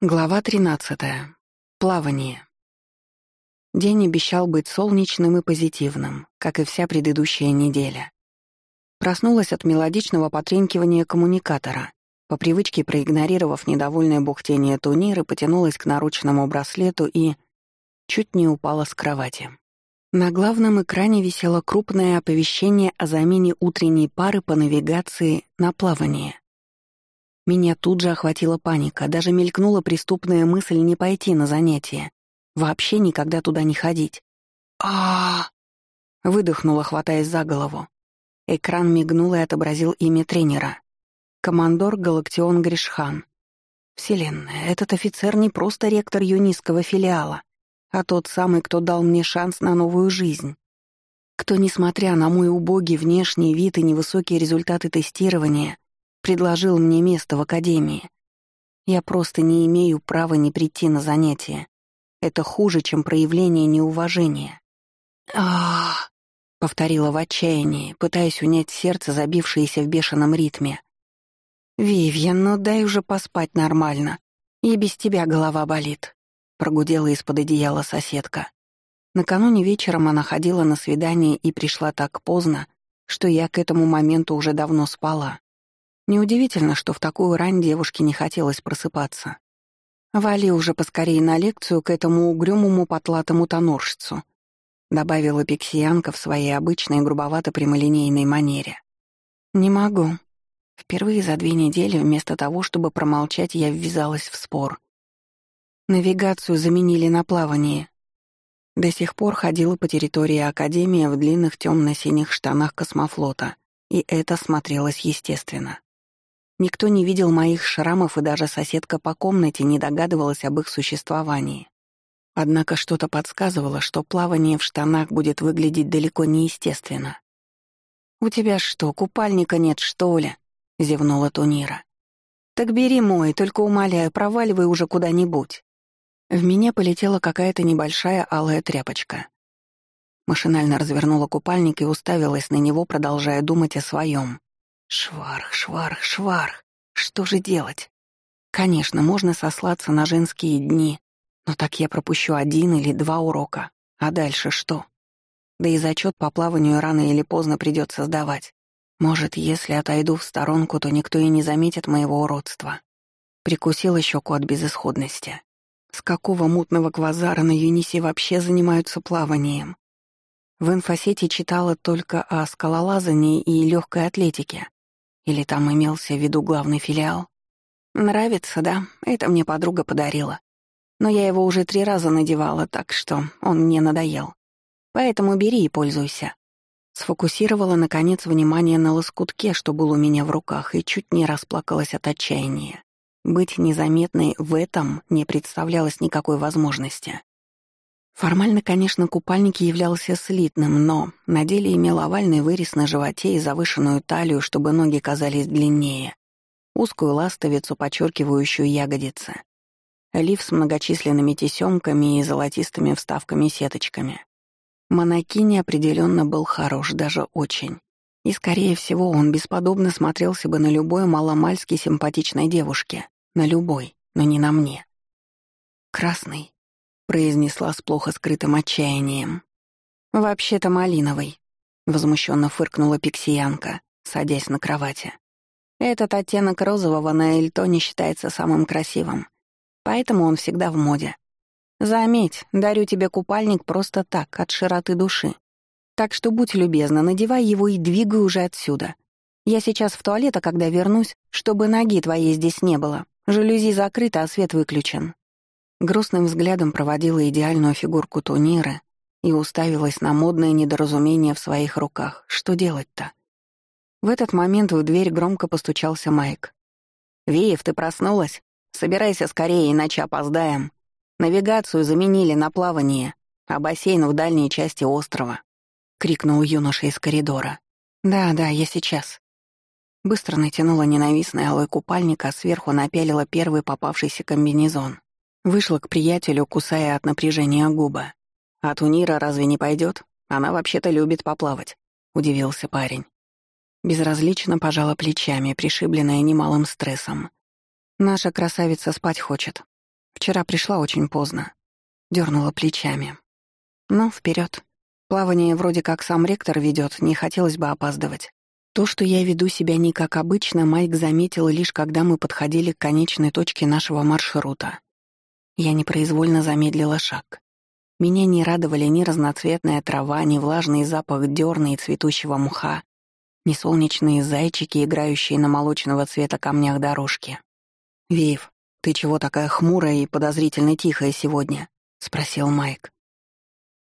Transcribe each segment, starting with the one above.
Глава 13. Плавание. День обещал быть солнечным и позитивным, как и вся предыдущая неделя. Проснулась от мелодичного потренькивания коммуникатора. По привычке, проигнорировав недовольное бухтение туниры, потянулась к наручному браслету и... чуть не упала с кровати. На главном экране висело крупное оповещение о замене утренней пары по навигации на плавание. Меня тут же охватила паника, даже мелькнула преступная мысль не пойти на занятия. Вообще никогда туда не ходить. а Выдохнула, хватаясь за голову. Экран мигнул и отобразил имя тренера. Командор Галактион Гришхан. Вселенная, этот офицер не просто ректор юнистского филиала, а тот самый, кто дал мне шанс на новую жизнь. Кто, несмотря на мой убогий внешний вид и невысокие результаты тестирования, предложил мне место в академии. Я просто не имею права не прийти на занятия. Это хуже, чем проявление неуважения. а повторила в отчаянии, пытаясь унять сердце, забившееся в бешеном ритме. «Вивьен, ну дай уже поспать нормально. И без тебя голова болит», — прогудела из-под одеяла соседка. Накануне вечером она ходила на свидание и пришла так поздно, что я к этому моменту уже давно спала. Неудивительно, что в такую рань девушке не хотелось просыпаться. «Вали уже поскорее на лекцию к этому угрюмому потлатому тоноржцу», добавила пиксиянка в своей обычной грубовато-прямолинейной манере. «Не могу». Впервые за две недели вместо того, чтобы промолчать, я ввязалась в спор. Навигацию заменили на плавание. До сих пор ходила по территории Академии в длинных темно-синих штанах космофлота, и это смотрелось естественно. Никто не видел моих шрамов, и даже соседка по комнате не догадывалась об их существовании. Однако что-то подсказывало, что плавание в штанах будет выглядеть далеко неестественно. «У тебя что, купальника нет, что ли?» — зевнула Тунира. «Так бери мой, только умоляю, проваливай уже куда-нибудь». В меня полетела какая-то небольшая алая тряпочка. Машинально развернула купальник и уставилась на него, продолжая думать о своем. Шварх, шварх, шварх. Что же делать? Конечно, можно сослаться на женские дни, но так я пропущу один или два урока. А дальше что? Да и зачет по плаванию рано или поздно придется сдавать. Может, если отойду в сторонку, то никто и не заметит моего уродства. Прикусила щеку от безысходности. С какого мутного квазара на Юнисе вообще занимаются плаванием? В инфосете читала только о скалолазании и легкой атлетике. Или там имелся в виду главный филиал? Нравится, да? Это мне подруга подарила. Но я его уже три раза надевала, так что он мне надоел. Поэтому бери и пользуйся. Сфокусировала, наконец, внимание на лоскутке, что был у меня в руках, и чуть не расплакалась от отчаяния. Быть незаметной в этом не представлялось никакой возможности. Формально, конечно, купальник являлся слитным, но на деле имел овальный вырез на животе и завышенную талию, чтобы ноги казались длиннее, узкую ластовицу, подчеркивающую ягодицы, лиф с многочисленными тесемками и золотистыми вставками-сеточками. Монокини определенно был хорош, даже очень. И, скорее всего, он бесподобно смотрелся бы на любой маломальски симпатичной девушке. На любой, но не на мне. Красный, — произнесла с плохо скрытым отчаянием. «Вообще-то малиновый», — возмущенно фыркнула пиксиянка, садясь на кровати. «Этот оттенок розового на Эльтоне считается самым красивым, поэтому он всегда в моде. Заметь, дарю тебе купальник просто так, от широты души. Так что будь любезна, надевай его и двигай уже отсюда. Я сейчас в туалет, а когда вернусь, чтобы ноги твоей здесь не было. Жалюзи закрыты, а свет выключен. Грустным взглядом проводила идеальную фигурку Тунира и уставилась на модное недоразумение в своих руках. Что делать-то? В этот момент в дверь громко постучался Майк. «Виев, ты проснулась? Собирайся скорее, иначе опоздаем. Навигацию заменили на плавание, а бассейн в дальней части острова», — крикнул юноша из коридора. «Да, да, я сейчас». Быстро натянула ненавистный алый купальник, а сверху напялила первый попавшийся комбинезон. Вышла к приятелю, кусая от напряжения губы. «А Тунира разве не пойдет? Она вообще-то любит поплавать», — удивился парень. Безразлично пожала плечами, пришибленная немалым стрессом. «Наша красавица спать хочет. Вчера пришла очень поздно. Дёрнула плечами. Ну, вперед. Плавание вроде как сам ректор ведет, не хотелось бы опаздывать. То, что я веду себя не как обычно, Майк заметил лишь когда мы подходили к конечной точке нашего маршрута. Я непроизвольно замедлила шаг. Меня не радовали ни разноцветная трава, ни влажный запах дерна и цветущего мха, ни солнечные зайчики, играющие на молочного цвета камнях дорожки. «Вив, ты чего такая хмурая и подозрительно тихая сегодня?» — спросил Майк.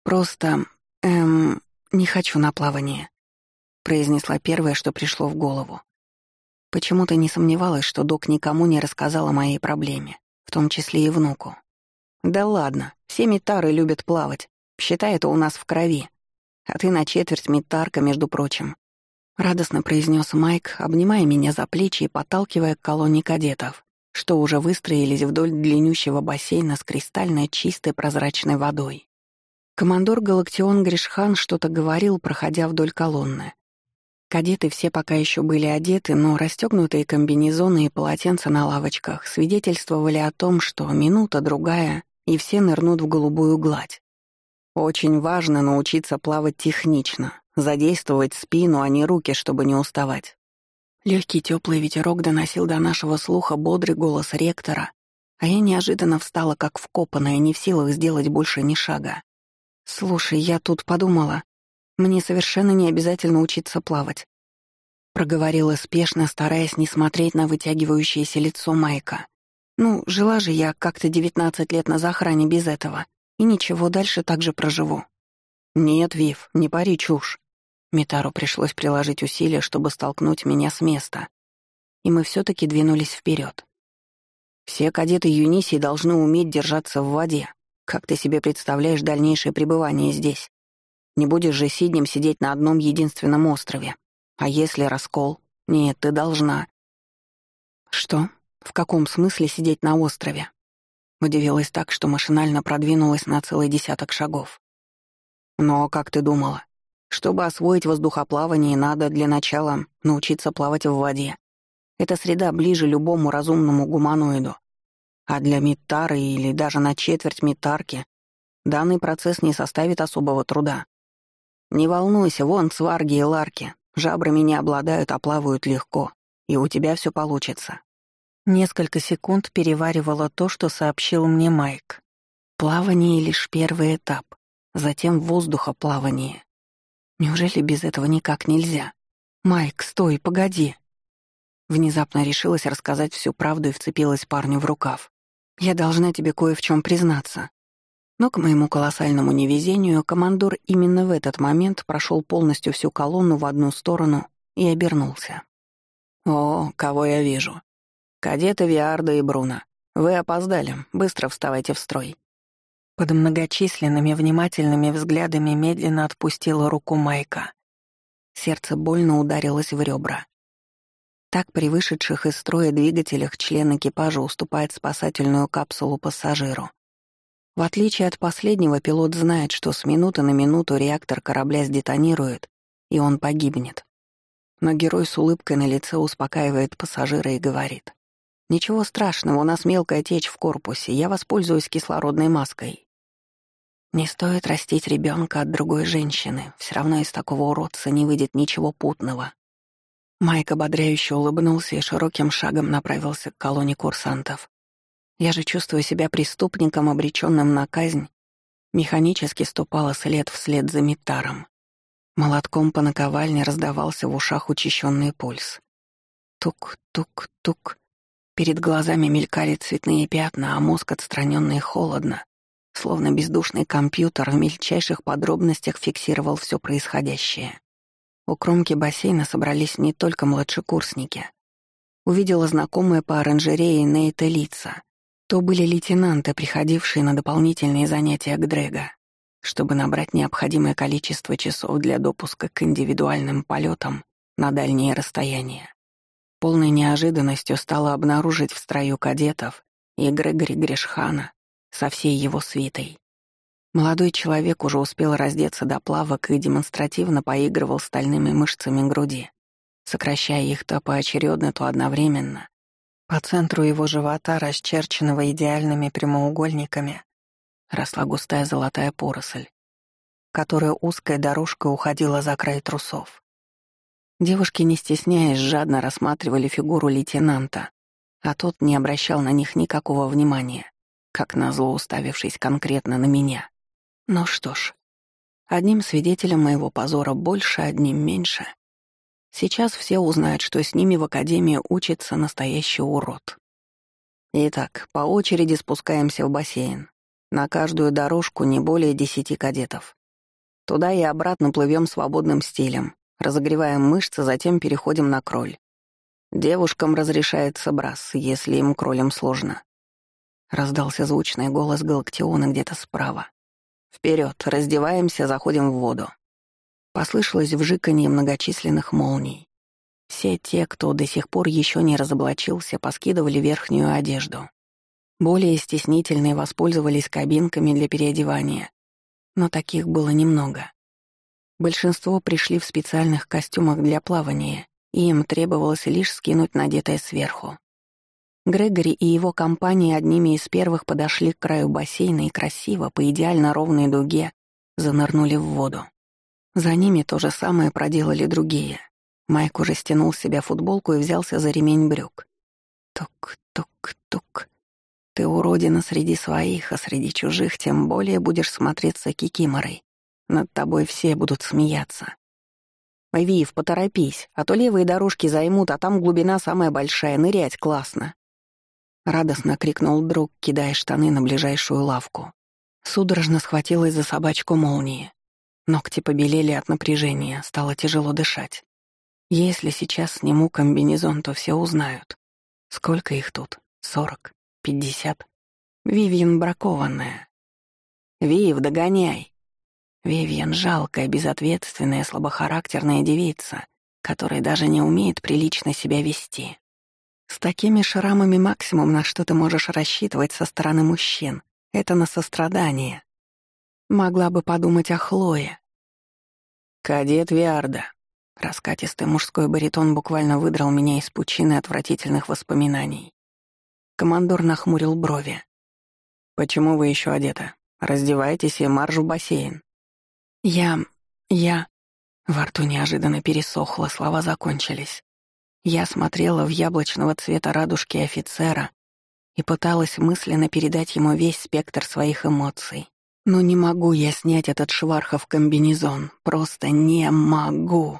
«Просто, эм, не хочу на плавание», — произнесла первое, что пришло в голову. Почему-то не сомневалась, что док никому не рассказал о моей проблеме, в том числе и внуку. «Да ладно, все метары любят плавать. Считай, это у нас в крови. А ты на четверть метарка, между прочим». Радостно произнес Майк, обнимая меня за плечи и подталкивая к колонне кадетов, что уже выстроились вдоль длиннющего бассейна с кристально чистой прозрачной водой. Командор Галактион Гришхан что-то говорил, проходя вдоль колонны. Кадеты все пока еще были одеты, но расстегнутые комбинезоны и полотенца на лавочках свидетельствовали о том, что минута-другая, и все нырнут в голубую гладь. Очень важно научиться плавать технично, задействовать спину, а не руки, чтобы не уставать. Легкий теплый ветерок доносил до нашего слуха бодрый голос ректора, а я неожиданно встала как вкопанная, не в силах сделать больше ни шага. «Слушай, я тут подумала, мне совершенно не обязательно учиться плавать», проговорила спешно, стараясь не смотреть на вытягивающееся лицо Майка. Ну, жила же я как-то 19 лет на захране без этого. И ничего, дальше так же проживу. Нет, Вив, не пари чушь. Митару пришлось приложить усилия, чтобы столкнуть меня с места. И мы все таки двинулись вперед. Все кадеты Юнисии должны уметь держаться в воде. Как ты себе представляешь дальнейшее пребывание здесь? Не будешь же сиднем сидеть на одном единственном острове. А если раскол? Нет, ты должна. Что? В каком смысле сидеть на острове? Удивилась так, что машинально продвинулась на целый десяток шагов. Но как ты думала? Чтобы освоить воздухоплавание, надо для начала научиться плавать в воде. Эта среда ближе любому разумному гуманоиду. А для миттары или даже на четверть миттарки данный процесс не составит особого труда. Не волнуйся, вон сварги и ларки. Жабрами не обладают, а плавают легко. И у тебя все получится. Несколько секунд переваривала то, что сообщил мне Майк. Плавание — лишь первый этап, затем воздухоплавание. Неужели без этого никак нельзя? «Майк, стой, погоди!» Внезапно решилась рассказать всю правду и вцепилась парню в рукав. «Я должна тебе кое в чем признаться». Но к моему колоссальному невезению командор именно в этот момент прошел полностью всю колонну в одну сторону и обернулся. «О, кого я вижу!» «Кадеты Виарда и Бруно, вы опоздали, быстро вставайте в строй». Под многочисленными внимательными взглядами медленно отпустила руку Майка. Сердце больно ударилось в ребра. Так при вышедших из строя двигателях член экипажа уступает спасательную капсулу пассажиру. В отличие от последнего, пилот знает, что с минуты на минуту реактор корабля сдетонирует, и он погибнет. Но герой с улыбкой на лице успокаивает пассажира и говорит. «Ничего страшного, у нас мелкая течь в корпусе, я воспользуюсь кислородной маской». Не стоит растить ребенка от другой женщины, все равно из такого уродца не выйдет ничего путного. Майк ободряюще улыбнулся и широким шагом направился к колонне курсантов. Я же чувствую себя преступником, обреченным на казнь, механически ступала след вслед за Митаром. Молотком по наковальне раздавался в ушах учащенный пульс. Тук-тук-тук. Перед глазами мелькали цветные пятна, а мозг отстранённо и холодно, словно бездушный компьютер в мельчайших подробностях фиксировал все происходящее. У кромки бассейна собрались не только младшекурсники. Увидела знакомые по оранжерее Нейта лица. То были лейтенанты, приходившие на дополнительные занятия к Дрэго, чтобы набрать необходимое количество часов для допуска к индивидуальным полетам на дальние расстояния. Полной неожиданностью стало обнаружить в строю кадетов и Грегори Гришхана со всей его свитой. Молодой человек уже успел раздеться до плавок и демонстративно поигрывал стальными мышцами груди, сокращая их то поочередно, то одновременно, По центру его живота, расчерченного идеальными прямоугольниками, росла густая золотая поросль, которая узкой дорожкой уходила за край трусов. Девушки, не стесняясь, жадно рассматривали фигуру лейтенанта, а тот не обращал на них никакого внимания, как назло уставившись конкретно на меня. Ну что ж, одним свидетелем моего позора больше, одним меньше. Сейчас все узнают, что с ними в академии учится настоящий урод. Итак, по очереди спускаемся в бассейн. На каждую дорожку не более десяти кадетов. Туда и обратно плывем свободным стилем, разогреваем мышцы, затем переходим на кроль. Девушкам разрешается брас, если им кролем сложно. Раздался звучный голос Галактиона где-то справа. Вперед, раздеваемся, заходим в воду. Послышалось вжиканье многочисленных молний. Все те, кто до сих пор еще не разоблачился, поскидывали верхнюю одежду. Более стеснительные воспользовались кабинками для переодевания, но таких было немного. Большинство пришли в специальных костюмах для плавания, и им требовалось лишь скинуть надетое сверху. Грегори и его компания одними из первых подошли к краю бассейна и красиво, по идеально ровной дуге, занырнули в воду. За ними то же самое проделали другие. Майк уже стянул с себя футболку и взялся за ремень брюк. Тук-тук-тук. Ты уродина среди своих, а среди чужих тем более будешь смотреться кикиморой. Над тобой все будут смеяться. «Вив, поторопись, а то левые дорожки займут, а там глубина самая большая, нырять классно». Радостно крикнул друг, кидая штаны на ближайшую лавку. Судорожно схватилась за собачку молнии. Ногти побелели от напряжения, стало тяжело дышать. Если сейчас сниму комбинезон, то все узнают. Сколько их тут? Сорок? Пятьдесят? Вивьен бракованная. Вив, догоняй. Вивьен жалкая, безответственная, слабохарактерная девица, которая даже не умеет прилично себя вести. С такими шрамами максимум, на что ты можешь рассчитывать со стороны мужчин, это на сострадание. Могла бы подумать о Хлое. «Кадет Виарда». Раскатистый мужской баритон буквально выдрал меня из пучины отвратительных воспоминаний. Командор нахмурил брови. «Почему вы еще одета? Раздевайтесь и марш в бассейн». «Я... я...» Во рту неожиданно пересохло, слова закончились. Я смотрела в яблочного цвета радужки офицера и пыталась мысленно передать ему весь спектр своих эмоций. Но не могу я снять этот швархов комбинезон. Просто не могу.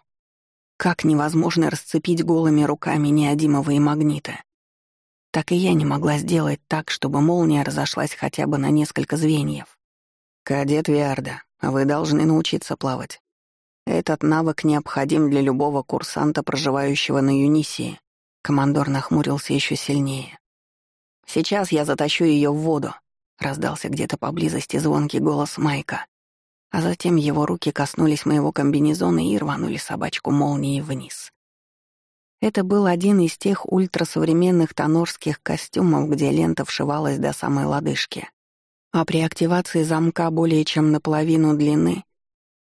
Как невозможно расцепить голыми руками неодимого магнита. Так и я не могла сделать так, чтобы молния разошлась хотя бы на несколько звеньев. «Кадет Виарда, вы должны научиться плавать. Этот навык необходим для любого курсанта, проживающего на Юнисии». Командор нахмурился еще сильнее. «Сейчас я затащу ее в воду. Раздался где-то поблизости звонкий голос Майка. А затем его руки коснулись моего комбинезона и рванули собачку молнией вниз. Это был один из тех ультрасовременных тонорских костюмов, где лента вшивалась до самой лодыжки. А при активации замка более чем наполовину длины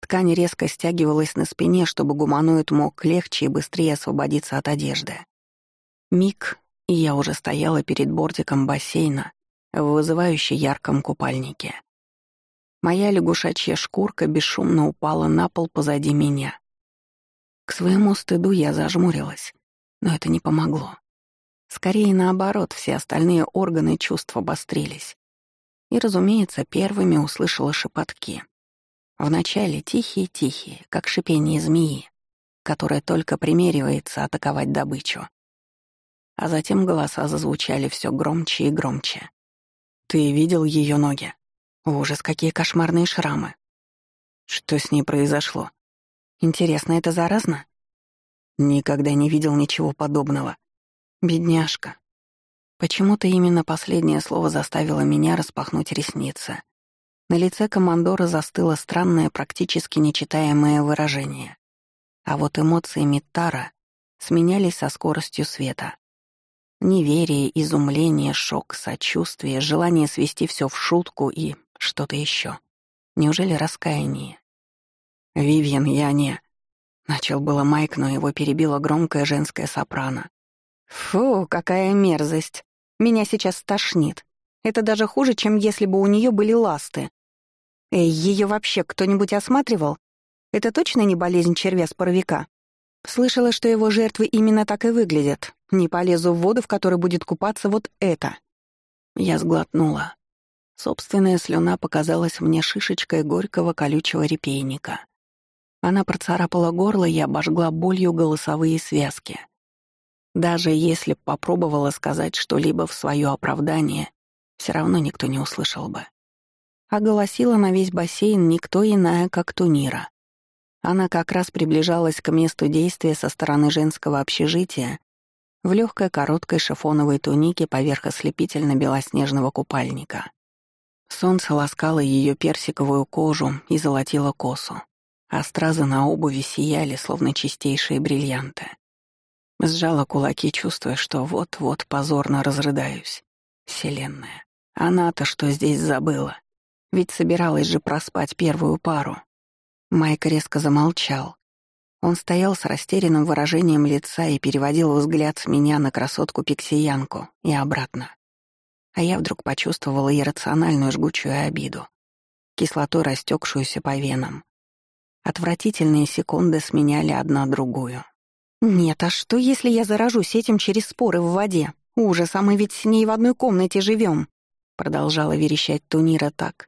ткань резко стягивалась на спине, чтобы гуманоид мог легче и быстрее освободиться от одежды. Миг, и я уже стояла перед бортиком бассейна, в вызывающе ярком купальнике. Моя лягушачья шкурка бесшумно упала на пол позади меня. К своему стыду я зажмурилась, но это не помогло. Скорее наоборот, все остальные органы чувств обострились. И, разумеется, первыми услышала шепотки. Вначале тихие-тихие, как шипение змеи, которая только примеривается атаковать добычу. А затем голоса зазвучали все громче и громче. Ты видел ее ноги? Ужас, какие кошмарные шрамы. Что с ней произошло? Интересно, это заразно? Никогда не видел ничего подобного. Бедняжка. Почему-то именно последнее слово заставило меня распахнуть ресницы. На лице командора застыло странное, практически нечитаемое выражение. А вот эмоции Миттара сменялись со скоростью света. Неверие, изумление, шок, сочувствие, желание свести все в шутку и что-то еще. Неужели раскаяние? «Вивьен, я не...» Начал было Майк, но его перебила громкая женская сопрано. Фу, какая мерзость. Меня сейчас стошнит. Это даже хуже, чем если бы у нее были ласты. Эй, ее вообще кто-нибудь осматривал? Это точно не болезнь червя-споровика? Слышала, что его жертвы именно так и выглядят. Не полезу в воду, в которой будет купаться вот это. Я сглотнула. Собственная слюна показалась мне шишечкой горького колючего репейника. Она процарапала горло и обожгла болью голосовые связки. Даже если б попробовала сказать что-либо в свое оправдание, все равно никто не услышал бы. А голосила на весь бассейн никто иная, как Тунира. Она как раз приближалась к месту действия со стороны женского общежития в легкой короткой шифоновой тунике поверх ослепительно-белоснежного купальника. Солнце ласкало ее персиковую кожу и золотило косу, а стразы на обуви сияли, словно чистейшие бриллианты. Сжала кулаки, чувствуя, что вот-вот позорно разрыдаюсь. Вселенная. Она-то что здесь забыла? Ведь собиралась же проспать первую пару. Майк резко замолчал. Он стоял с растерянным выражением лица и переводил взгляд с меня на красотку-пиксиянку и обратно. А я вдруг почувствовала иррациональную жгучую обиду, кислоту, растекшуюся по венам. Отвратительные секунды сменяли одна другую. «Нет, а что, если я заражусь этим через споры в воде? Ужас, а мы ведь с ней в одной комнате живем!» Продолжала верещать Тунира так,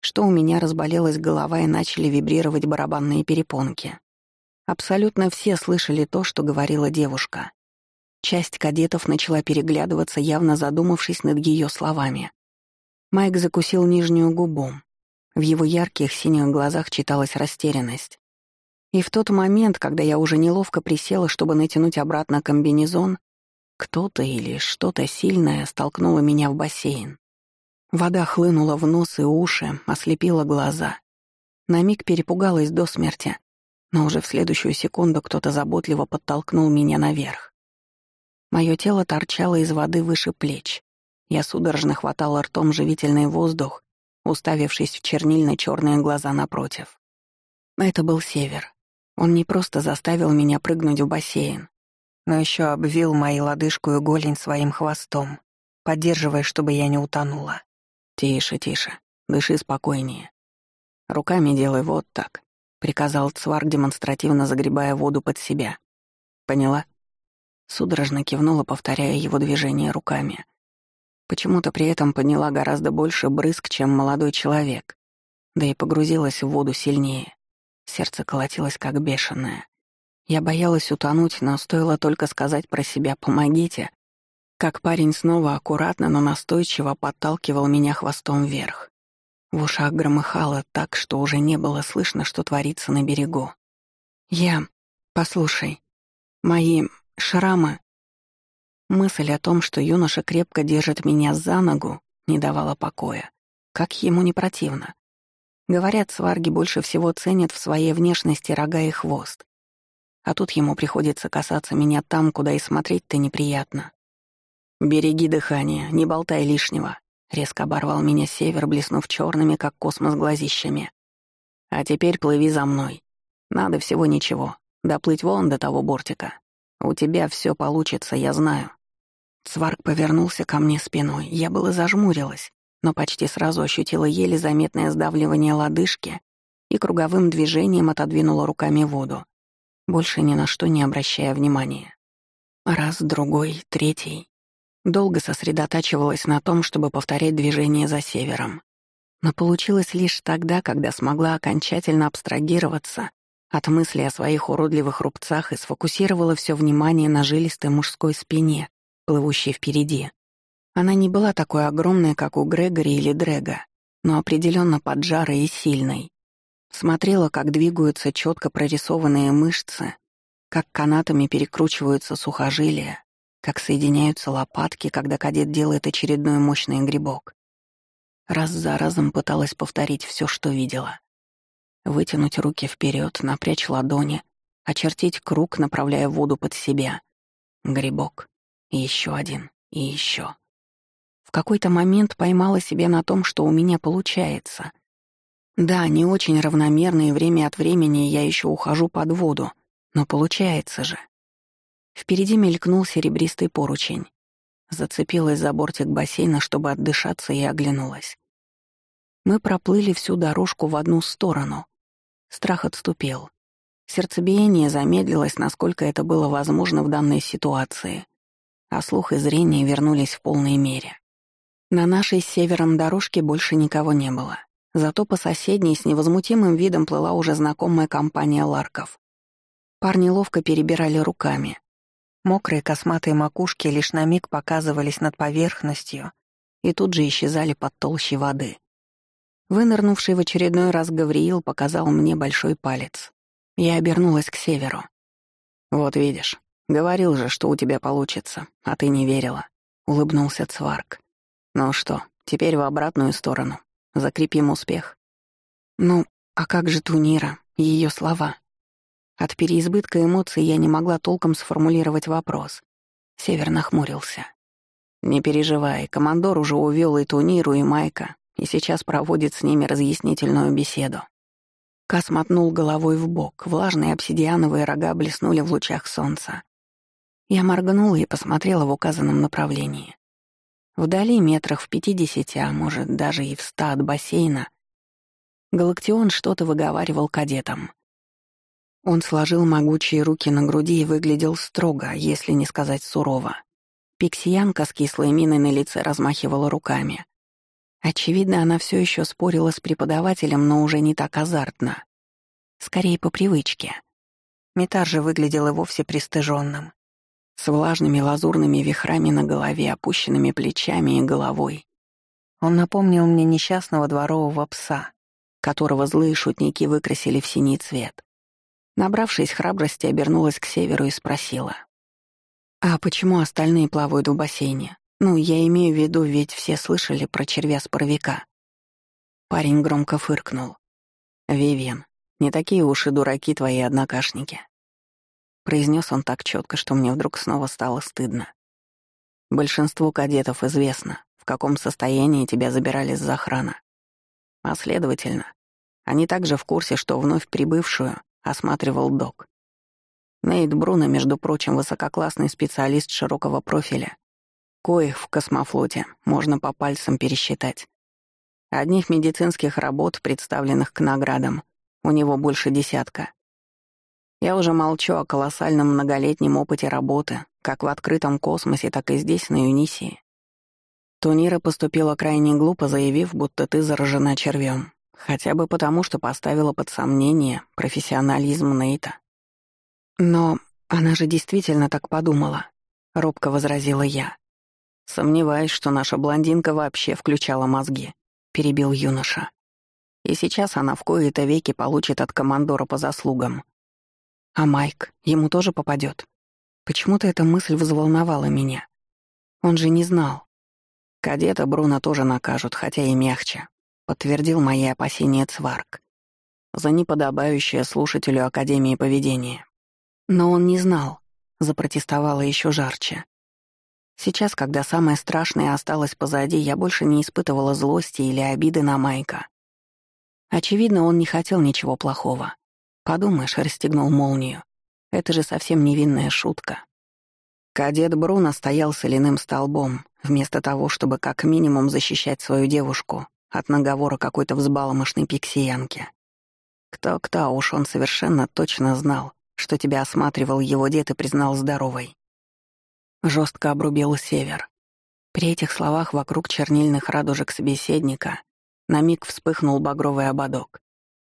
что у меня разболелась голова и начали вибрировать барабанные перепонки. Абсолютно все слышали то, что говорила девушка. Часть кадетов начала переглядываться, явно задумавшись над ее словами. Майк закусил нижнюю губу. В его ярких синих глазах читалась растерянность. И в тот момент, когда я уже неловко присела, чтобы натянуть обратно комбинезон, кто-то или что-то сильное столкнуло меня в бассейн. Вода хлынула в нос и уши, ослепила глаза. На миг перепугалась до смерти, но уже в следующую секунду кто-то заботливо подтолкнул меня наверх. Мое тело торчало из воды выше плеч. Я судорожно хватала ртом живительный воздух, уставившись в чернильно-черные глаза напротив. Это был север. Он не просто заставил меня прыгнуть в бассейн, но еще обвил мои лодыжку и голень своим хвостом, поддерживая, чтобы я не утонула. «Тише, тише, дыши спокойнее. Руками делай вот так», — приказал Цварк, демонстративно загребая воду под себя. «Поняла?» Судорожно кивнула, повторяя его движение руками. Почему-то при этом подняла гораздо больше брызг, чем молодой человек, да и погрузилась в воду сильнее. Сердце колотилось как бешеное. Я боялась утонуть, но стоило только сказать про себя «помогите», как парень снова аккуратно, но настойчиво подталкивал меня хвостом вверх. В ушах громыхало так, что уже не было слышно, что творится на берегу. «Я... Послушай. Мои... шрамы...» Мысль о том, что юноша крепко держит меня за ногу, не давала покоя. Как ему не противно. Говорят, сварги больше всего ценят в своей внешности рога и хвост. А тут ему приходится касаться меня там, куда и смотреть-то неприятно. «Береги дыхание, не болтай лишнего», — резко оборвал меня север, блеснув черными, как космос, глазищами. «А теперь плыви за мной. Надо всего ничего. Доплыть вон до того бортика. У тебя все получится, я знаю». Цварк повернулся ко мне спиной. Я было зажмурилась, но почти сразу ощутила еле заметное сдавливание лодыжки и круговым движением отодвинула руками воду, больше ни на что не обращая внимания. Раз, другой, третий. Долго сосредотачивалась на том, чтобы повторять движение за севером. Но получилось лишь тогда, когда смогла окончательно абстрагироваться от мысли о своих уродливых рубцах и сфокусировала все внимание на жилистой мужской спине, плывущей впереди. Она не была такой огромной, как у Грегори или Дрэга, но определенно поджарой и сильной. Смотрела, как двигаются четко прорисованные мышцы, как канатами перекручиваются сухожилия, как соединяются лопатки, когда кадет делает очередной мощный грибок. Раз за разом пыталась повторить все, что видела. Вытянуть руки вперед, напрячь ладони, очертить круг, направляя воду под себя. Грибок. И еще один. И еще. В какой-то момент поймала себя на том, что у меня получается. Да, не очень равномерно, и время от времени я еще ухожу под воду, но получается же. Впереди мелькнул серебристый поручень. Зацепилась за бортик бассейна, чтобы отдышаться, и оглянулась. Мы проплыли всю дорожку в одну сторону. Страх отступил. Сердцебиение замедлилось, насколько это было возможно в данной ситуации, а слух и зрение вернулись в полной мере. На нашей с севером дорожке больше никого не было. Зато по соседней с невозмутимым видом плыла уже знакомая компания ларков. Парни ловко перебирали руками. Мокрые косматые макушки лишь на миг показывались над поверхностью и тут же исчезали под толщей воды. Вынырнувший в очередной раз Гавриил показал мне большой палец. Я обернулась к северу. «Вот видишь, говорил же, что у тебя получится, а ты не верила», — улыбнулся Цварк. «Ну что, теперь в обратную сторону. Закрепим успех». «Ну, а как же Тунира, ее слова?» От переизбытка эмоций я не могла толком сформулировать вопрос. Север нахмурился. «Не переживай, командор уже увел и Туниру, и Майка, и сейчас проводит с ними разъяснительную беседу. Кас мотнул головой в бок, влажные обсидиановые рога блеснули в лучах солнца. Я моргнула и посмотрела в указанном направлении. Вдали метрах в пятидесяти, а может, даже и в ста от бассейна, Галактион что-то выговаривал кадетам. Он сложил могучие руки на груди и выглядел строго, если не сказать сурово. Пиксиянка с кислой миной на лице размахивала руками. Очевидно, она все еще спорила с преподавателем, но уже не так азартно. Скорее по привычке. Митар же выглядел и вовсе пристыженным, с влажными лазурными вихрами на голове, опущенными плечами и головой. Он напомнил мне несчастного дворового пса, которого злые шутники выкрасили в синий цвет. Набравшись храбрости, обернулась к северу и спросила. «А почему остальные плавают в бассейне? Ну, я имею в виду, ведь все слышали про червя-споровика. Парень громко фыркнул. «Вивьен, не такие уж и дураки твои однокашники». Произнес он так четко, что мне вдруг снова стало стыдно. Большинству кадетов известно, в каком состоянии тебя забирали с охрана. А следовательно, они также в курсе, что вновь прибывшую осматривал док. Нейт Бруно, между прочим, высококлассный специалист широкого профиля, коих в космофлоте можно по пальцам пересчитать. Одних медицинских работ, представленных к наградам, у него больше десятка. Я уже молчу о колоссальном многолетнем опыте работы, как в открытом космосе, так и здесь, на Юнисии. Тунира поступила крайне глупо, заявив, будто ты заражена червем, хотя бы потому, что поставила под сомнение профессионализм Нейта. Но она же действительно так подумала, — робко возразила я. «Сомневаюсь, что наша блондинка вообще включала мозги», — перебил юноша. «И сейчас она в кои-то веки получит от командора по заслугам. А Майк, ему тоже попадет. Почему-то эта мысль взволновала меня. Он же не знал. Кадета Бруно тоже накажут, хотя и мягче», — подтвердил мои опасения Цварк. «За неподобающее слушателю Академии поведения». «Но он не знал», — запротестовала еще жарче. Сейчас, когда самое страшное осталось позади, я больше не испытывала злости или обиды на Майка. Очевидно, он не хотел ничего плохого. Подумаешь, расстегнул молнию. Это же совсем невинная шутка. Кадет Бруно стоял соляным столбом, вместо того, чтобы как минимум защищать свою девушку от наговора какой-то взбаломошной пиксиянки. Кто-кто, уж он совершенно точно знал, что тебя осматривал его дед и признал здоровой. Жестко обрубил север. При этих словах вокруг чернильных радужек собеседника на миг вспыхнул багровый ободок.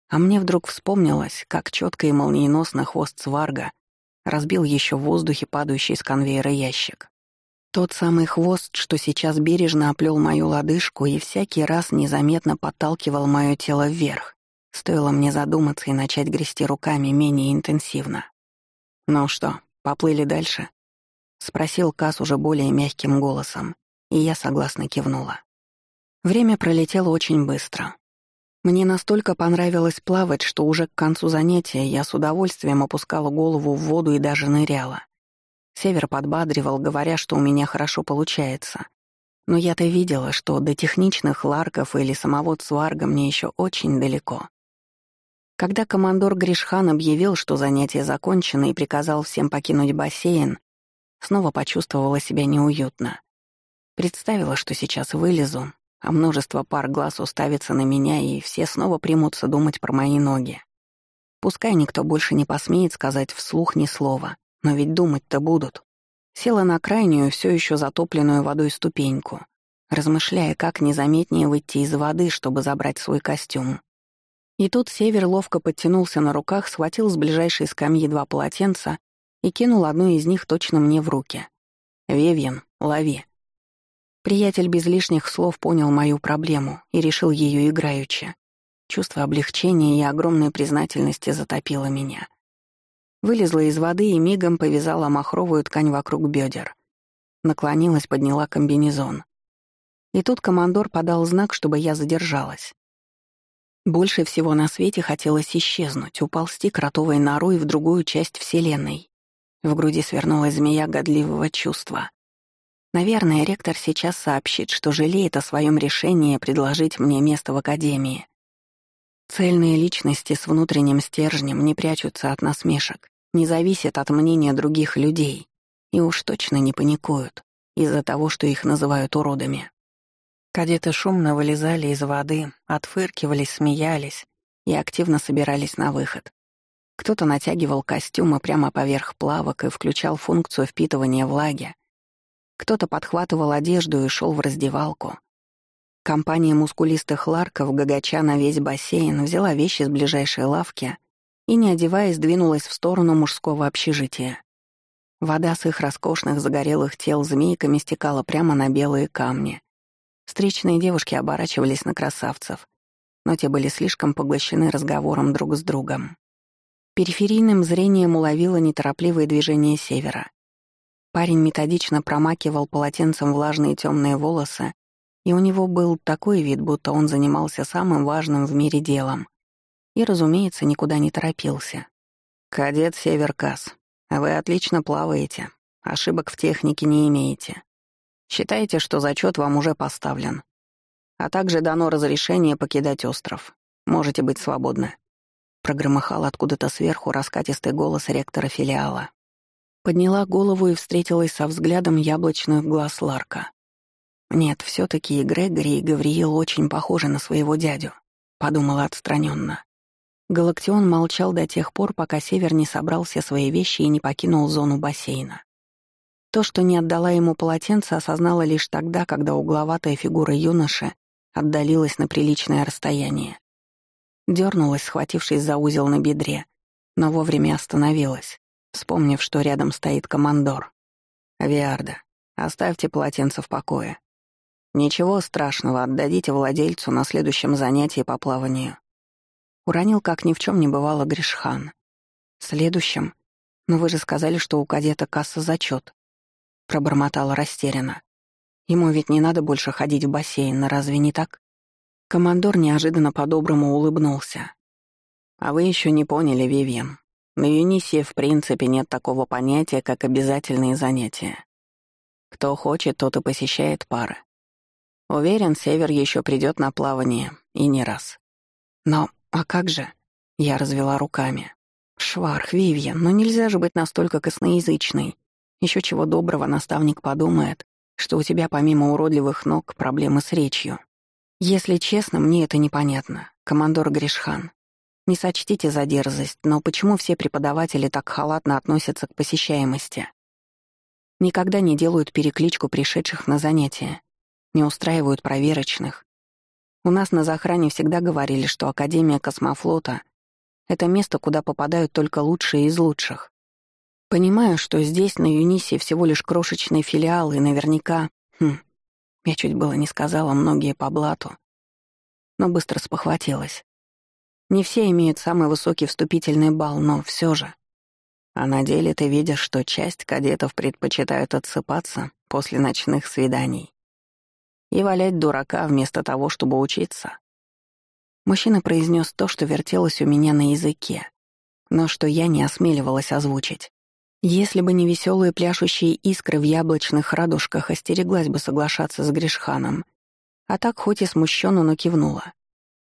А мне вдруг вспомнилось, как четко и молниеносно хвост сварга разбил еще в воздухе падающий с конвейера ящик. Тот самый хвост, что сейчас бережно оплел мою лодыжку и всякий раз незаметно подталкивал мое тело вверх. Стоило мне задуматься и начать грести руками менее интенсивно. Ну что, поплыли дальше? — спросил Кас уже более мягким голосом, и я согласно кивнула. Время пролетело очень быстро. Мне настолько понравилось плавать, что уже к концу занятия я с удовольствием опускала голову в воду и даже ныряла. Север подбадривал, говоря, что у меня хорошо получается. Но я-то видела, что до техничных ларков или самого Цварга мне еще очень далеко. Когда командор Гришхан объявил, что занятие закончено и приказал всем покинуть бассейн, снова почувствовала себя неуютно. Представила, что сейчас вылезу, а множество пар глаз уставится на меня, и все снова примутся думать про мои ноги. Пускай никто больше не посмеет сказать вслух ни слова, но ведь думать-то будут. Села на крайнюю, все еще затопленную водой ступеньку, размышляя, как незаметнее выйти из воды, чтобы забрать свой костюм. И тут Север ловко подтянулся на руках, схватил с ближайшей скамьи два полотенца и кинул одно из них точно мне в руки. «Вивьен, лови». Приятель без лишних слов понял мою проблему и решил ее играючи. Чувство облегчения и огромной признательности затопило меня. Вылезла из воды и мигом повязала махровую ткань вокруг бедер. Наклонилась, подняла комбинезон. И тут командор подал знак, чтобы я задержалась. Больше всего на свете хотелось исчезнуть, уползти кротовой норой в другую часть Вселенной. В груди свернулась змея годливого чувства. Наверное, ректор сейчас сообщит, что жалеет о своем решении предложить мне место в академии. Цельные личности с внутренним стержнем не прячутся от насмешек, не зависят от мнения других людей и уж точно не паникуют из-за того, что их называют уродами. Кадеты шумно вылезали из воды, отфыркивались, смеялись и активно собирались на выход. Кто-то натягивал костюмы прямо поверх плавок и включал функцию впитывания влаги, кто-то подхватывал одежду и шел в раздевалку. Компания мускулистых ларков, гагача на весь бассейн, взяла вещи с ближайшей лавки и, не одеваясь, двинулась в сторону мужского общежития. Вода с их роскошных загорелых тел змейками стекала прямо на белые камни. Встречные девушки оборачивались на красавцев, но те были слишком поглощены разговором друг с другом. Периферийным зрением уловило неторопливые движения севера. Парень методично промакивал полотенцем влажные темные волосы, и у него был такой вид, будто он занимался самым важным в мире делом. И, разумеется, никуда не торопился. «Кадет Северкас, вы отлично плаваете, ошибок в технике не имеете. Считайте, что зачет вам уже поставлен. А также дано разрешение покидать остров. Можете быть свободны». Прогромыхал откуда-то сверху раскатистый голос ректора филиала. Подняла голову и встретилась со взглядом яблочных глаз Ларка. Нет, все таки и Грегори, и Гавриил очень похожи на своего дядю, подумала отстраненно. Галактион молчал до тех пор, пока Север не собрал все свои вещи и не покинул зону бассейна. То, что не отдала ему полотенце, осознала лишь тогда, когда угловатая фигура юноши отдалилась на приличное расстояние. Дёрнулась, схватившись за узел на бедре, но вовремя остановилась вспомнив, что рядом стоит командор. «Авиарда, оставьте полотенце в покое. Ничего страшного, отдадите владельцу на следующем занятии по плаванию». Уронил, как ни в чем не бывало, Гришхан. «Следующем? Но вы же сказали, что у кадета касса зачет. Пробормотала растерянно. «Ему ведь не надо больше ходить в бассейн, разве не так?» Командор неожиданно по-доброму улыбнулся. «А вы еще не поняли, Вивьен. На Юнисе в принципе нет такого понятия, как обязательные занятия. Кто хочет, тот и посещает пары. Уверен, Север еще придет на плавание, и не раз. Но, а как же? Я развела руками. Шварх, Вивьен, ну нельзя же быть настолько косноязычной. Еще чего доброго наставник подумает, что у тебя помимо уродливых ног проблемы с речью. Если честно, мне это непонятно. Командор Гришхан, не сочтите за дерзость, но почему все преподаватели так халатно относятся к посещаемости? Никогда не делают перекличку пришедших на занятия, не устраивают проверочных. У нас на захране всегда говорили, что Академия космофлота — это место, куда попадают только лучшие из лучших. Понимаю, что здесь, на Юнисе, всего лишь крошечный филиал, и наверняка... Хм, я чуть было не сказала многие по блату, но быстро спохватилась. Не все имеют самый высокий вступительный балл, но все же. А на деле ты видишь, что часть кадетов предпочитают отсыпаться после ночных свиданий и валять дурака вместо того, чтобы учиться. Мужчина произнес то, что вертелось у меня на языке, но что я не осмеливалась озвучить. Если бы не веселые пляшущие искры в яблочных радужках, остереглась бы соглашаться с Гришханом. А так хоть и смущенно, но кивнула.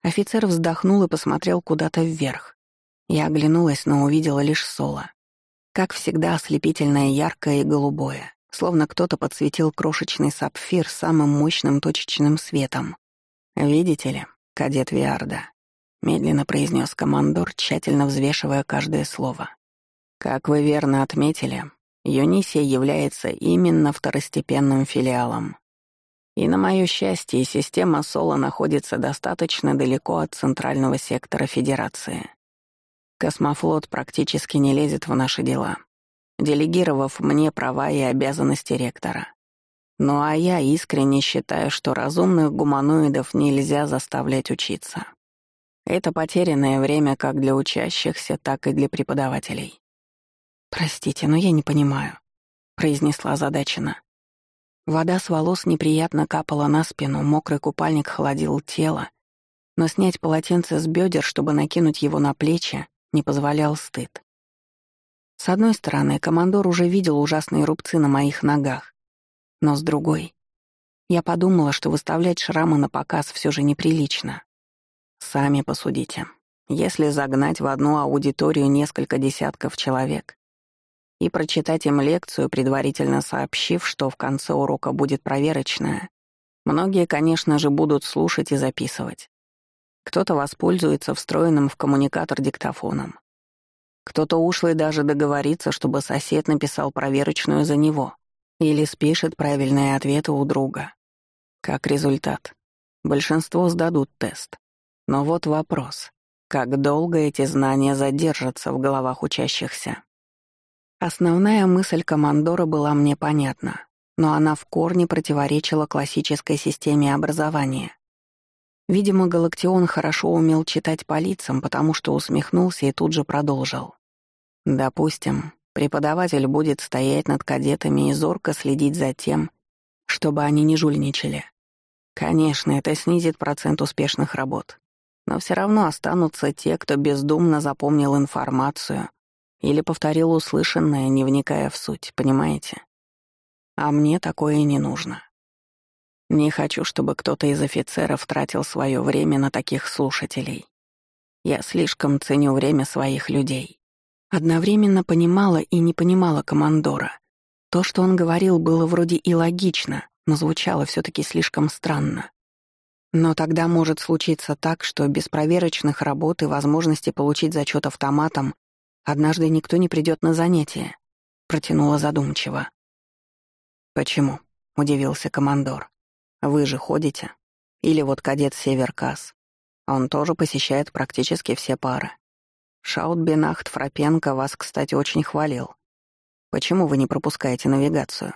Офицер вздохнул и посмотрел куда-то вверх. Я оглянулась, но увидела лишь Соло. Как всегда, ослепительное яркое и голубое, словно кто-то подсветил крошечный сапфир самым мощным точечным светом. «Видите ли, кадет Виарда», — медленно произнес командор, тщательно взвешивая каждое слово. «Как вы верно отметили, Юнисия является именно второстепенным филиалом. И на моё счастье, система Соло находится достаточно далеко от центрального сектора Федерации. Космофлот практически не лезет в наши дела, делегировав мне права и обязанности ректора. Ну а я искренне считаю, что разумных гуманоидов нельзя заставлять учиться. Это потерянное время как для учащихся, так и для преподавателей. «Простите, но я не понимаю», — произнесла задачина. Вода с волос неприятно капала на спину, мокрый купальник холодил тело, но снять полотенце с бедер, чтобы накинуть его на плечи, не позволял стыд. С одной стороны, командор уже видел ужасные рубцы на моих ногах, но с другой, я подумала, что выставлять шрамы на показ все же неприлично. Сами посудите. Если загнать в одну аудиторию несколько десятков человек и прочитать им лекцию, предварительно сообщив, что в конце урока будет проверочная, многие, конечно же, будут слушать и записывать. Кто-то воспользуется встроенным в коммуникатор диктофоном. Кто-то ушлый даже договорится, чтобы сосед написал проверочную за него или спишет правильные ответы у друга. Как результат, большинство сдадут тест. Но вот вопрос. Как долго эти знания задержатся в головах учащихся? Основная мысль командора была мне понятна, но она в корне противоречила классической системе образования. Видимо, Галактион хорошо умел читать по лицам, потому что усмехнулся и тут же продолжил. Допустим, преподаватель будет стоять над кадетами и зорко следить за тем, чтобы они не жульничали. Конечно, это снизит процент успешных работ. Но все равно останутся те, кто бездумно запомнил информацию или повторил услышанное, не вникая в суть, понимаете? А мне такое не нужно. Не хочу, чтобы кто-то из офицеров тратил свое время на таких слушателей. Я слишком ценю время своих людей. Одновременно понимала и не понимала командора. То, что он говорил, было вроде и логично, но звучало все таки слишком странно. Но тогда может случиться так, что без проверочных работ и возможности получить зачет автоматом однажды никто не придет на занятия, протянула задумчиво. Почему? удивился командор. Вы же ходите. Или вот кадет Северкас. Он тоже посещает практически все пары. Шаутбенахт Фрапенко вас, кстати, очень хвалил. Почему вы не пропускаете навигацию?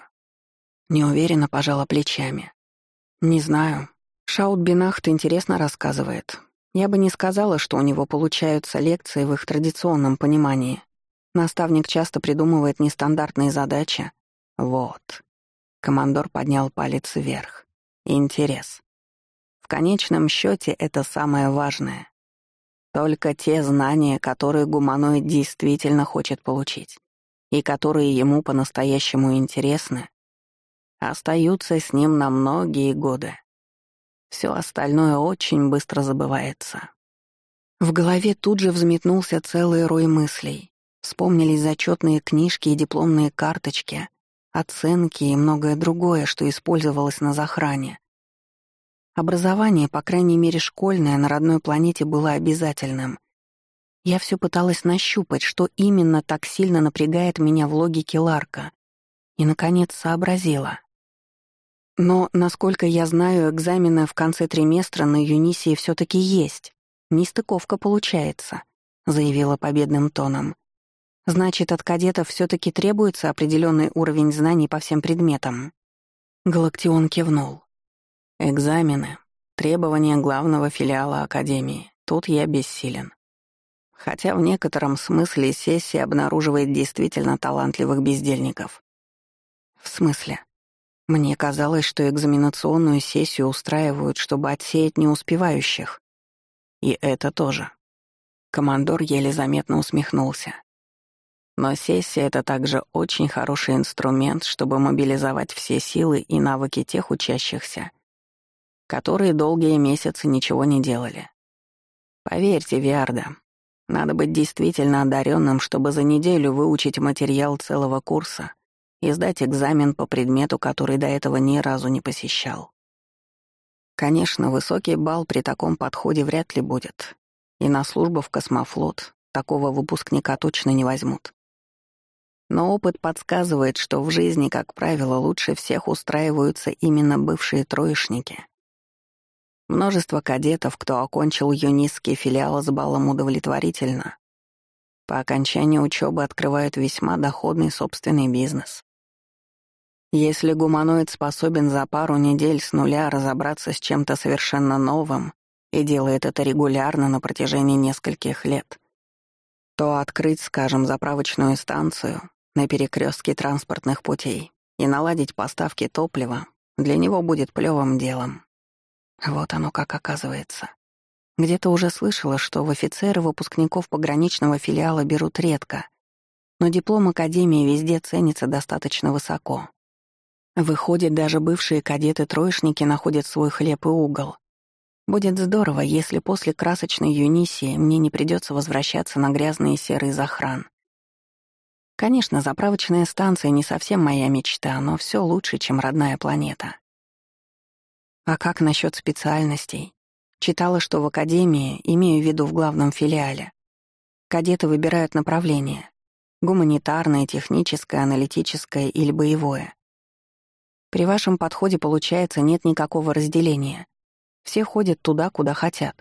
Неуверенно пожала плечами. Не знаю. Шаутбенахт интересно рассказывает. Я бы не сказала, что у него получаются лекции в их традиционном понимании. Наставник часто придумывает нестандартные задачи. Вот. Командор поднял палец вверх. Интерес. В конечном счете это самое важное. Только те знания, которые гуманоид действительно хочет получить, и которые ему по-настоящему интересны, остаются с ним на многие годы. Все остальное очень быстро забывается. В голове тут же взметнулся целый рой мыслей. Вспомнились зачетные книжки и дипломные карточки, оценки и многое другое, что использовалось на захране. Образование, по крайней мере школьное, на родной планете было обязательным. Я все пыталась нащупать, что именно так сильно напрягает меня в логике Ларка, и, наконец, сообразила. Но, насколько я знаю, экзамены в конце триместра на Юнисии все таки есть. Нестыковка получается, заявила победным тоном. Значит, от кадетов все таки требуется определенный уровень знаний по всем предметам. Галактион кивнул. Экзамены, требования главного филиала Академии. Тут я бессилен. Хотя в некотором смысле сессия обнаруживает действительно талантливых бездельников. В смысле? Мне казалось, что экзаменационную сессию устраивают, чтобы отсеять неуспевающих. И это тоже. Командор еле заметно усмехнулся. Но сессия — это также очень хороший инструмент, чтобы мобилизовать все силы и навыки тех учащихся, которые долгие месяцы ничего не делали. Поверьте, Виарда, Надо быть действительно одаренным, чтобы за неделю выучить материал целого курса и сдать экзамен по предмету, который до этого ни разу не посещал. Конечно, высокий балл при таком подходе вряд ли будет, и на службу в космофлот такого выпускника точно не возьмут. Но опыт подсказывает, что в жизни, как правило, лучше всех устраиваются именно бывшие троечники. Множество кадетов, кто окончил юнистский филиал с баллом удовлетворительно, по окончании учебы открывают весьма доходный собственный бизнес. Если гуманоид способен за пару недель с нуля разобраться с чем-то совершенно новым и делает это регулярно на протяжении нескольких лет, то открыть, скажем, заправочную станцию на перекрестке транспортных путей и наладить поставки топлива для него будет плевым делом. Вот оно как оказывается. Где-то уже слышала, что в офицеры выпускников пограничного филиала берут редко, но диплом Академии везде ценится достаточно высоко. Выходит, даже бывшие кадеты-троечники находят свой хлеб и угол. Будет здорово, если после красочной юнисии мне не придется возвращаться на грязные серые захран. Конечно, заправочная станция не совсем моя мечта, но все лучше, чем родная планета. А как насчет специальностей? Читала, что в академии, имею в виду в главном филиале, кадеты выбирают направление — гуманитарное, техническое, аналитическое или боевое. При вашем подходе, получается, нет никакого разделения. Все ходят туда, куда хотят.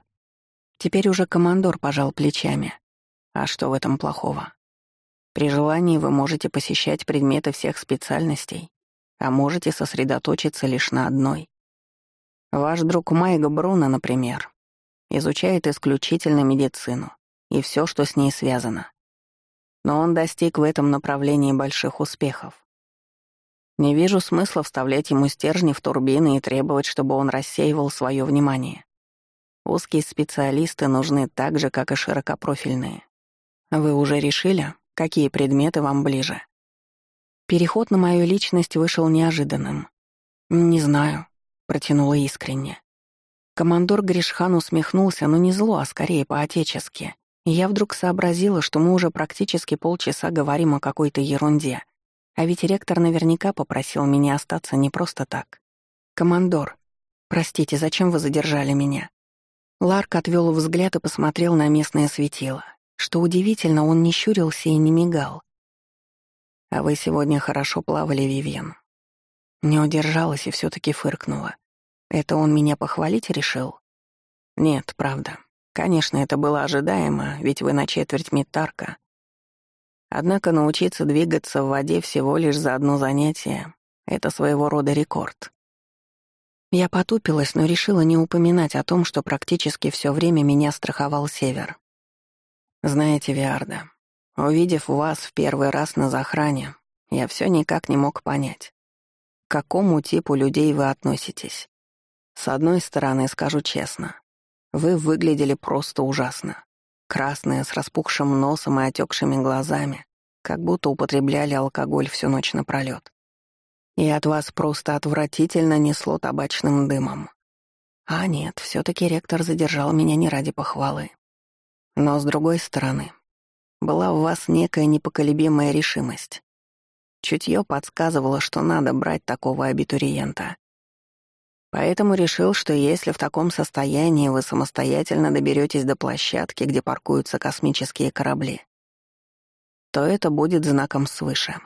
Теперь уже командор пожал плечами. А что в этом плохого? При желании вы можете посещать предметы всех специальностей, а можете сосредоточиться лишь на одной. Ваш друг Майга Бруно, например, изучает исключительно медицину и все, что с ней связано. Но он достиг в этом направлении больших успехов. Не вижу смысла вставлять ему стержни в турбины и требовать, чтобы он рассеивал свое внимание. Узкие специалисты нужны так же, как и широкопрофильные. Вы уже решили, какие предметы вам ближе? Переход на мою личность вышел неожиданным. Не знаю, протянула искренне. Командор Гришхан усмехнулся, но не зло, а скорее по-отечески. Я вдруг сообразила, что мы уже практически полчаса говорим о какой-то ерунде. А ведь ректор наверняка попросил меня остаться не просто так. «Командор, простите, зачем вы задержали меня?» Ларк отвел взгляд и посмотрел на местное светило. Что удивительно, он не щурился и не мигал. «А вы сегодня хорошо плавали, Вивьен. Не удержалась и все таки фыркнула. Это он меня похвалить решил? Нет, правда. Конечно, это было ожидаемо, ведь вы на четверть метарка. Однако научиться двигаться в воде всего лишь за одно занятие — это своего рода рекорд. Я потупилась, но решила не упоминать о том, что практически все время меня страховал Север. Знаете, Виарда, увидев вас в первый раз на захране, я все никак не мог понять, к какому типу людей вы относитесь. С одной стороны, скажу честно, вы выглядели просто ужасно. Красные, с распухшим носом и отекшими глазами, как будто употребляли алкоголь всю ночь напролёт. И от вас просто отвратительно несло табачным дымом. А нет, все таки ректор задержал меня не ради похвалы. Но с другой стороны, была у вас некая непоколебимая решимость. Чутье подсказывало, что надо брать такого абитуриента. Поэтому решил, что если в таком состоянии вы самостоятельно доберетесь до площадки, где паркуются космические корабли, то это будет знаком свыше.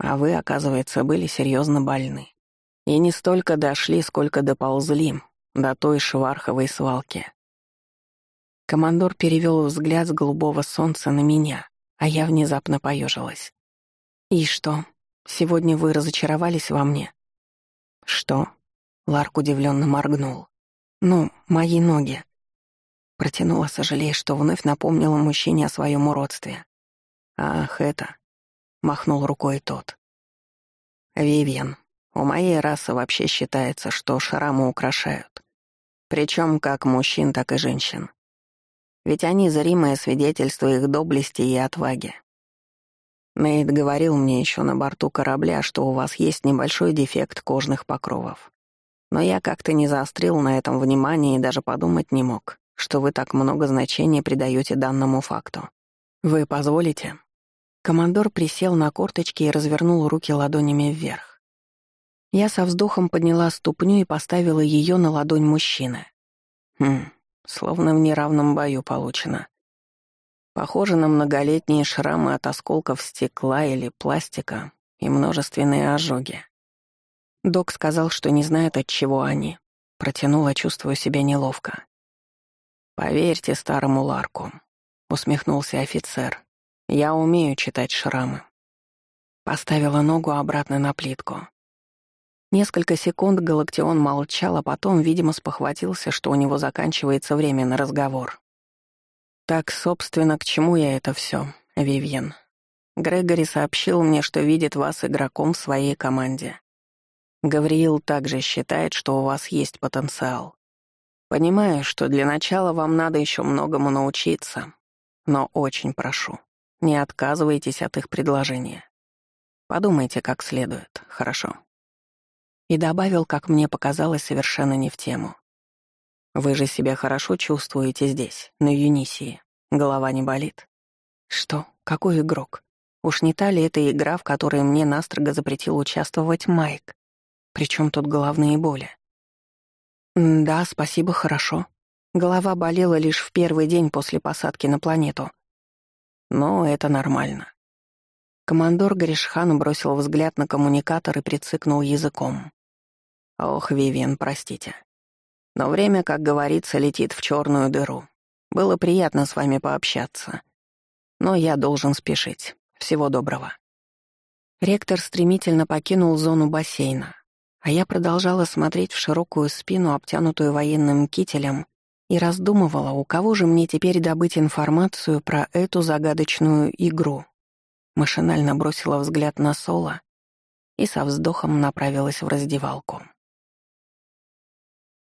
А вы, оказывается, были серьезно больны. И не столько дошли, сколько доползли до той шварховой свалки. Командор перевел взгляд с голубого солнца на меня, а я внезапно поежилась. «И что, сегодня вы разочаровались во мне?» «Что?» — Ларк удивленно моргнул. «Ну, мои ноги». Протянула, сожалея, что вновь напомнила мужчине о своем уродстве. «Ах, это...» — махнул рукой тот. «Вивьен, у моей расы вообще считается, что шрамы украшают. Причем как мужчин, так и женщин. Ведь они зримое свидетельство их доблести и отваги. Нейт говорил мне еще на борту корабля, что у вас есть небольшой дефект кожных покровов. Но я как-то не заострил на этом внимание и даже подумать не мог, что вы так много значения придаете данному факту. Вы позволите?» Командор присел на корточки и развернул руки ладонями вверх. Я со вздохом подняла ступню и поставила ее на ладонь мужчины. Хм, словно в неравном бою получено. Похоже на многолетние шрамы от осколков стекла или пластика и множественные ожоги. Док сказал, что не знает, от чего они. Протянула, чувствуя себя неловко. «Поверьте старому Ларку», — усмехнулся офицер. «Я умею читать шрамы». Поставила ногу обратно на плитку. Несколько секунд Галактион молчал, а потом, видимо, спохватился, что у него заканчивается время на разговор. «Так, собственно, к чему я это все, Вивьен? Грегори сообщил мне, что видит вас игроком в своей команде. Гавриил также считает, что у вас есть потенциал. Понимаю, что для начала вам надо еще многому научиться, но очень прошу, не отказывайтесь от их предложения. Подумайте как следует, хорошо?» И добавил, как мне показалось, совершенно не в тему. «Вы же себя хорошо чувствуете здесь, на Юнисии. Голова не болит?» «Что? Какой игрок? Уж не та ли это игра, в которой мне настрого запретил участвовать Майк?» Причем тут головные боли? Да, спасибо, хорошо. Голова болела лишь в первый день после посадки на планету. Но это нормально. Командор Гришхан бросил взгляд на коммуникатор и прицикнул языком. «Ох, Вивиан, простите. Но время, как говорится, летит в черную дыру. Было приятно с вами пообщаться. Но я должен спешить. Всего доброго». Ректор стремительно покинул зону бассейна, а я продолжала смотреть в широкую спину, обтянутую военным кителем, и раздумывала, у кого же мне теперь добыть информацию про эту загадочную игру. Машинально бросила взгляд на Соло и со вздохом направилась в раздевалку.